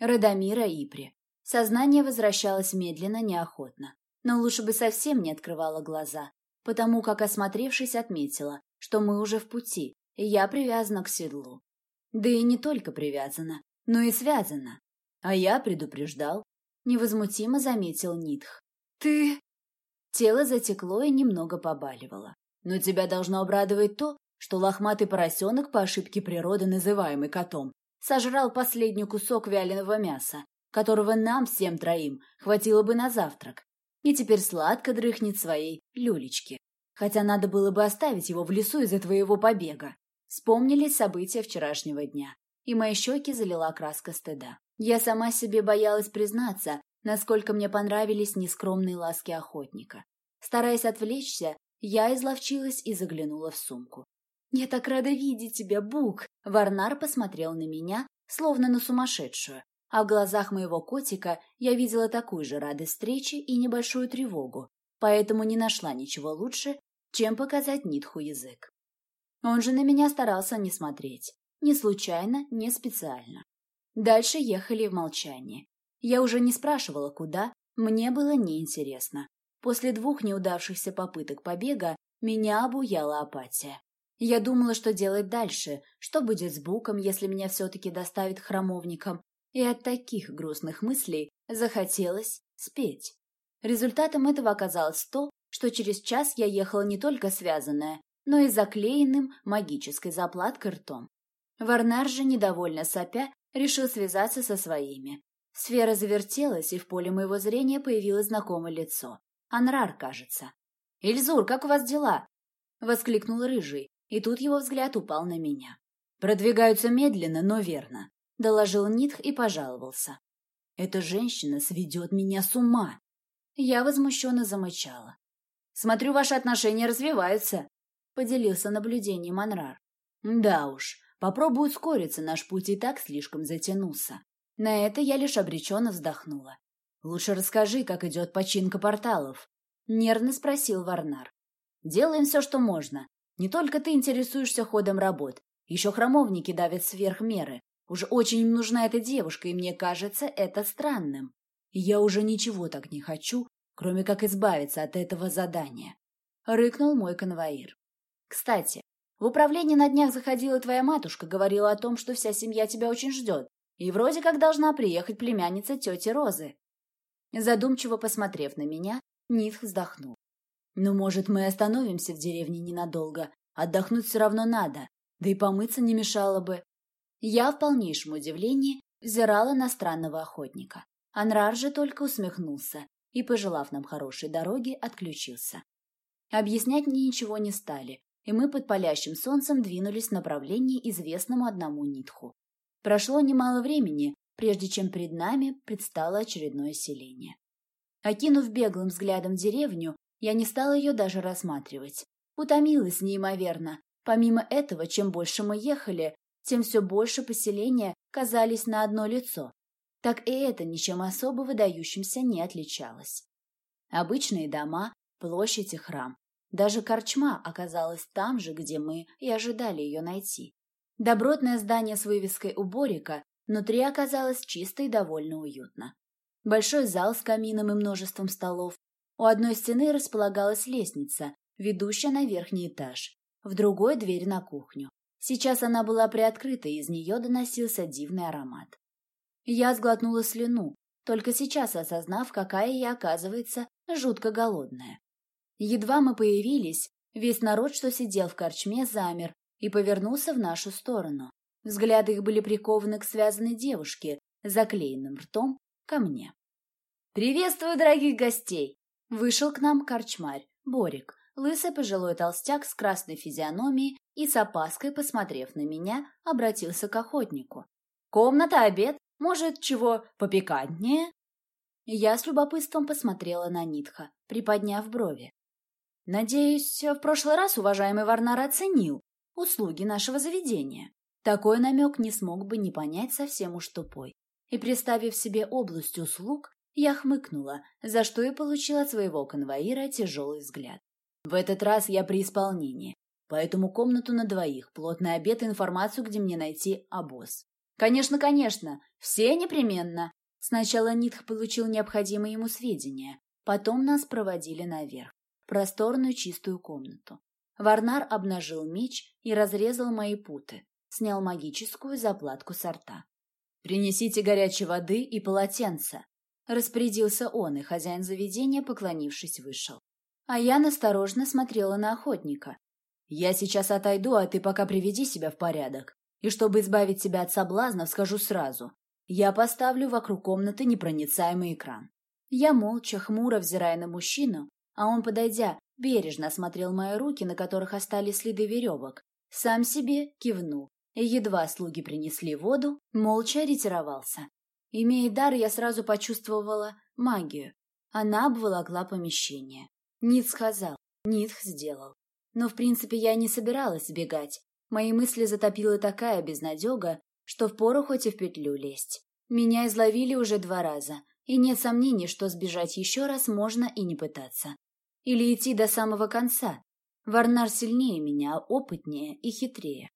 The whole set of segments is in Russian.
Радомира Ипри. Сознание возвращалось медленно, неохотно. Но лучше бы совсем не открывала глаза, потому как, осмотревшись, отметила, что мы уже в пути, и я привязана к седлу. Да и не только привязана, но и связана. А я предупреждал. Невозмутимо заметил Нитх. «Ты...» Тело затекло и немного побаливало. Но тебя должно обрадовать то, что лохматый поросенок по ошибке природы, называемый котом, сожрал последний кусок вяленого мяса, которого нам всем троим хватило бы на завтрак, и теперь сладко дрыхнет своей люлечке. Хотя надо было бы оставить его в лесу из-за твоего побега. Вспомнились события вчерашнего дня, и мои щеки залила краска стыда. Я сама себе боялась признаться, насколько мне понравились нескромные ласки охотника. Стараясь отвлечься, я изловчилась и заглянула в сумку. «Я так рада видеть тебя, Бук!» Варнар посмотрел на меня, словно на сумасшедшую, а в глазах моего котика я видела такую же радость встречи и небольшую тревогу, поэтому не нашла ничего лучше, чем показать Нитху язык. Он же на меня старался не смотреть. Ни случайно, ни специально. Дальше ехали в молчании. Я уже не спрашивала, куда, мне было неинтересно. После двух неудавшихся попыток побега меня обуяла апатия. Я думала, что делать дальше, что будет с Буком, если меня все-таки доставят храмовникам, и от таких грустных мыслей захотелось спеть. Результатом этого оказалось то, что через час я ехала не только связанная, но и заклеенным магической заплаткой ртом. Варнар же, недовольно сопя, решил связаться со своими. Сфера завертелась, и в поле моего зрения появилось знакомое лицо. Анрар, кажется. «Эльзур, как у вас дела?» — воскликнул Рыжий, и тут его взгляд упал на меня. «Продвигаются медленно, но верно», — доложил Нитх и пожаловался. «Эта женщина сведет меня с ума!» Я возмущенно замычала. «Смотрю, ваши отношения развиваются», — поделился наблюдением Анрар. «Да уж, попробую ускориться, наш путь и так слишком затянулся». На это я лишь обреченно вздохнула. «Лучше расскажи, как идет починка порталов», — нервно спросил Варнар. «Делаем все, что можно. Не только ты интересуешься ходом работ. Еще храмовники давят сверх меры. Уж очень им нужна эта девушка, и мне кажется это странным. Я уже ничего так не хочу, кроме как избавиться от этого задания. Рыкнул мой конвоир. Кстати, в управлении на днях заходила твоя матушка, говорила о том, что вся семья тебя очень ждет, и вроде как должна приехать племянница тети Розы. Задумчиво посмотрев на меня, Нитх вздохнул. «Ну, может, мы остановимся в деревне ненадолго? Отдохнуть все равно надо, да и помыться не мешало бы». Я в полнейшем удивлении взирала на странного охотника. Анрар же только усмехнулся и, пожелав нам хорошей дороги, отключился. Объяснять мне ничего не стали, и мы под палящим солнцем двинулись в направлении известному одному Нитху. Прошло немало времени, прежде чем перед нами предстало очередное селение. Окинув беглым взглядом деревню, я не стала ее даже рассматривать. Утомилась неимоверно. Помимо этого, чем больше мы ехали, тем все больше поселения казались на одно лицо. Так и это ничем особо выдающимся не отличалось. Обычные дома, площадь и храм. Даже корчма оказалась там же, где мы и ожидали ее найти. Добротное здание с вывеской у Борика внутри оказалось чисто и довольно уютно. Большой зал с камином и множеством столов. У одной стены располагалась лестница, ведущая на верхний этаж, в другой — дверь на кухню. Сейчас она была приоткрыта, и из нее доносился дивный аромат. Я сглотнула слюну, только сейчас осознав, какая я, оказывается, жутко голодная. Едва мы появились, весь народ, что сидел в корчме, замер и повернулся в нашу сторону. Взгляды их были прикованы к связанной девушке, заклеенным ртом, ко мне. «Приветствую, дорогих гостей!» Вышел к нам корчмарь, Борик, лысый пожилой толстяк с красной физиономией и с опаской, посмотрев на меня, обратился к охотнику. «Комната, обед, может, чего попикантнее?» Я с любопытством посмотрела на Нитха, приподняв брови. «Надеюсь, в прошлый раз уважаемый Варнар оценил услуги нашего заведения». Такой намек не смог бы не понять совсем уж тупой. И, представив себе область услуг, я хмыкнула, за что и получила от своего конвоира тяжелый взгляд. В этот раз я при исполнении, поэтому комнату на двоих, плотный обед и информацию, где мне найти обоз. «Конечно, конечно, все непременно!» Сначала Нитх получил необходимые ему сведения, потом нас проводили наверх, в просторную чистую комнату. Варнар обнажил меч и разрезал мои путы, снял магическую заплатку с рта. «Принесите горячей воды и полотенца», — распорядился он, и хозяин заведения, поклонившись, вышел. А я насторожно смотрела на охотника. «Я сейчас отойду, а ты пока приведи себя в порядок. И чтобы избавить себя от соблазнов, скажу сразу. Я поставлю вокруг комнаты непроницаемый экран». Я молча, хмуро взирая на мужчину, а он, подойдя, бережно осмотрел мои руки, на которых остались следы веревок, сам себе кивнул и едва слуги принесли воду, молча ретировался. Имея дар, я сразу почувствовала магию. Она обволокла помещение. Нит сказал, Нитх сделал. Но, в принципе, я не собиралась сбегать. Мои мысли затопила такая безнадега, что впору хоть и в петлю лезть. Меня изловили уже два раза, и нет сомнений, что сбежать еще раз можно и не пытаться. Или идти до самого конца. Варнар сильнее меня, опытнее и хитрее.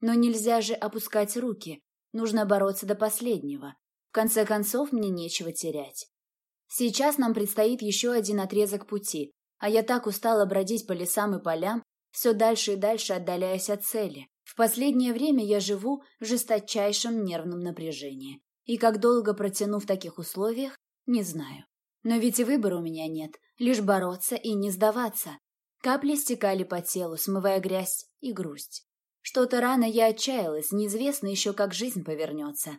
Но нельзя же опускать руки. Нужно бороться до последнего. Конце концов, мне нечего терять. Сейчас нам предстоит еще один отрезок пути, а я так устала бродить по лесам и полям, все дальше и дальше отдаляясь от цели. В последнее время я живу в жесточайшем нервном напряжении. И как долго протяну в таких условиях, не знаю. Но ведь и выбора у меня нет, лишь бороться и не сдаваться. Капли стекали по телу, смывая грязь и грусть. Что-то рано я отчаялась, неизвестно еще, как жизнь повернется.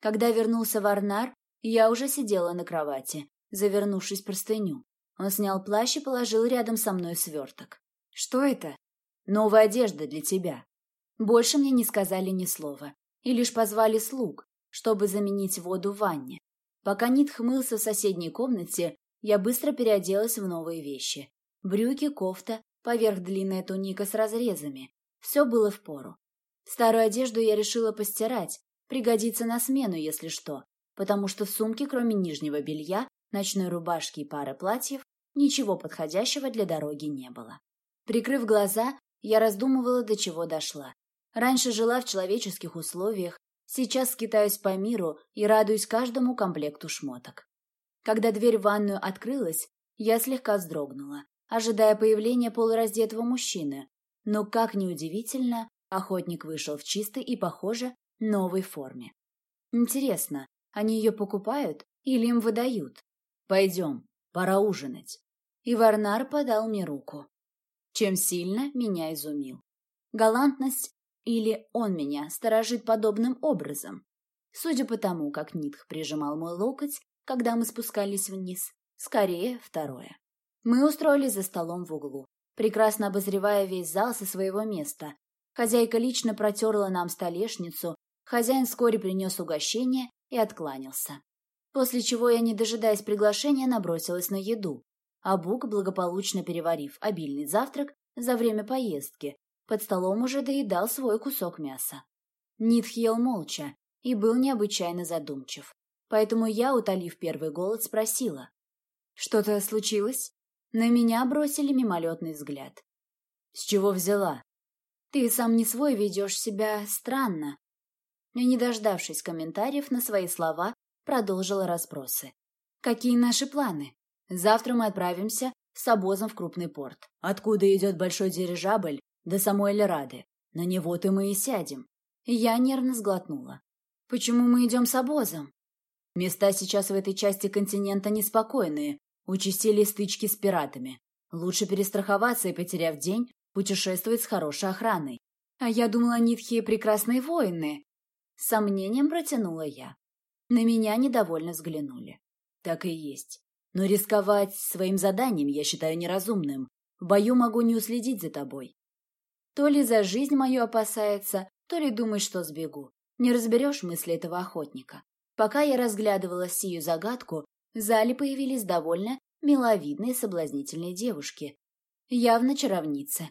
Когда вернулся Варнар, я уже сидела на кровати, завернувшись в простыню. Он снял плащ и положил рядом со мной сверток. «Что это?» «Новая одежда для тебя». Больше мне не сказали ни слова, и лишь позвали слуг, чтобы заменить воду в ванне. Пока Нит хмылся в соседней комнате, я быстро переоделась в новые вещи. Брюки, кофта, поверх длинная туника с разрезами, все было в пору. Старую одежду я решила постирать, пригодится на смену, если что, потому что в сумке, кроме нижнего белья, ночной рубашки и пары платьев, ничего подходящего для дороги не было. Прикрыв глаза, я раздумывала, до чего дошла. Раньше жила в человеческих условиях, сейчас скитаюсь по миру и радуюсь каждому комплекту шмоток. Когда дверь в ванную открылась, я слегка вздрогнула, ожидая появления полураздетого мужчины, но, как ни удивительно, охотник вышел в чистой и, похоже, новой форме. Интересно, они ее покупают или им выдают? Пойдем, пора ужинать. И Варнар подал мне руку. Чем сильно меня изумил. Галантность или он меня сторожит подобным образом? Судя по тому, как Нитх прижимал мой локоть, когда мы спускались вниз, скорее второе. Мы устроились за столом в углу прекрасно обозревая весь зал со своего места. Хозяйка лично протерла нам столешницу, хозяин вскоре принес угощение и откланялся. После чего я, не дожидаясь приглашения, набросилась на еду. А Бук, благополучно переварив обильный завтрак за время поездки, под столом уже доедал свой кусок мяса. Нитх ел молча и был необычайно задумчив. Поэтому я, утолив первый голод, спросила. «Что-то случилось?» На меня бросили мимолетный взгляд. «С чего взяла?» «Ты сам не свой ведешь себя странно». И, не дождавшись комментариев на свои слова, продолжила расспросы. «Какие наши планы? Завтра мы отправимся с обозом в крупный порт, откуда идет большой дирижабль до самой Эльрады. На него-то мы и сядем». Я нервно сглотнула. «Почему мы идем с обозом?» Места сейчас в этой части континента неспокойные, Участились стычки с пиратами. Лучше перестраховаться и, потеряв день, путешествовать с хорошей охраной. А я думала, нитхи прекрасные воины. С сомнением протянула я. На меня недовольно взглянули. Так и есть. Но рисковать своим заданием я считаю неразумным. В бою могу не уследить за тобой. То ли за жизнь мою опасается, то ли думает, что сбегу. Не разберешь мысли этого охотника. Пока я разглядывала сию загадку, в зале появились довольно миловидные соблазнительные девушки, явно чаровницы.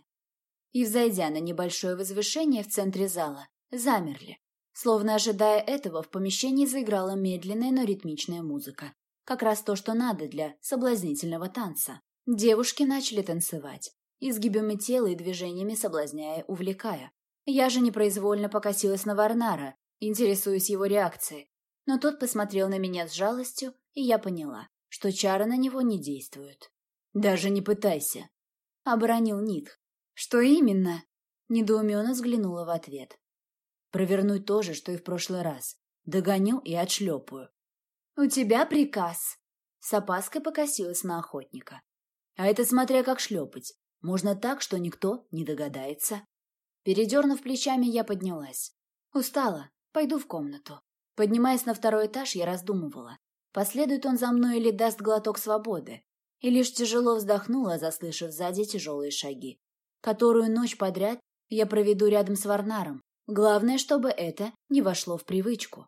И, взойдя на небольшое возвышение в центре зала, замерли. Словно ожидая этого, в помещении заиграла медленная, но ритмичная музыка. Как раз то, что надо для соблазнительного танца. Девушки начали танцевать, изгибами тела и движениями соблазняя, увлекая. Я же непроизвольно покосилась на Варнара, Интересуюсь его реакцией. Но тот посмотрел на меня с жалостью, и я поняла, что чары на него не действуют. «Даже не пытайся», — оборонил Нитх. «Что именно?» — недоуменно взглянула в ответ. «Провернуть то же, что и в прошлый раз. Догоню и отшлепаю». «У тебя приказ», — с опаской покосилась на охотника. «А это смотря как шлепать. Можно так, что никто не догадается». Передернув плечами, я поднялась. Устала, пойду в комнату. Поднимаясь на второй этаж, я раздумывала, последует он за мной или даст глоток свободы. И лишь тяжело вздохнула, заслышав сзади тяжелые шаги. Которую ночь подряд я проведу рядом с Варнаром. Главное, чтобы это не вошло в привычку.